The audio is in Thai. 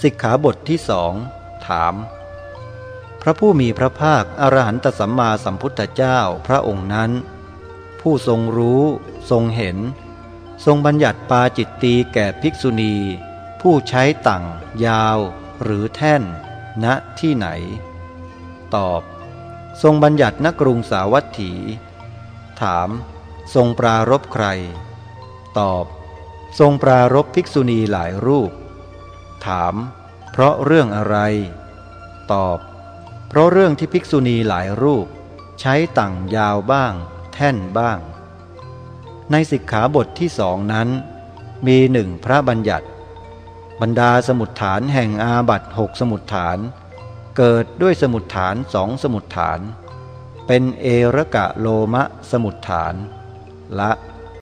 สิกขาบทที่สองถาม พระผู้มีพระภาคอรหันตสัมมาสัมพุทธเจ้าพระองค์นั้น ผู้ทรงรู้ทรงเห็น ทรงบัญญัติปาจิตตีแก่ภิกษุณี ผู้ใช้ตั่งยาว หรือแท่น ณที่ไหน ตอบ ทรงบัญญัติณกรุงสาวัตถี ถาม ทรงปรารบใคร ตอบ ทรงปรารบภิกษุณีหลายรูป ถาม เพราะเรื่องอะไร ตอบ เพราะเรื่องที่ภิกษุณีหลายรูป ใช้ตั่งยาวบ้าง แท่นบ้าง ในสิกขาบทที่สองนั้น มีหนึ่งพระบัญญัติ บรรดาสมุดฐานแห่งอาบัตหกสมุดฐาน เกิดด้วยสมุดฐานสองสมุดฐาน เป็นเอระกะโลมะสมุดฐาน ละ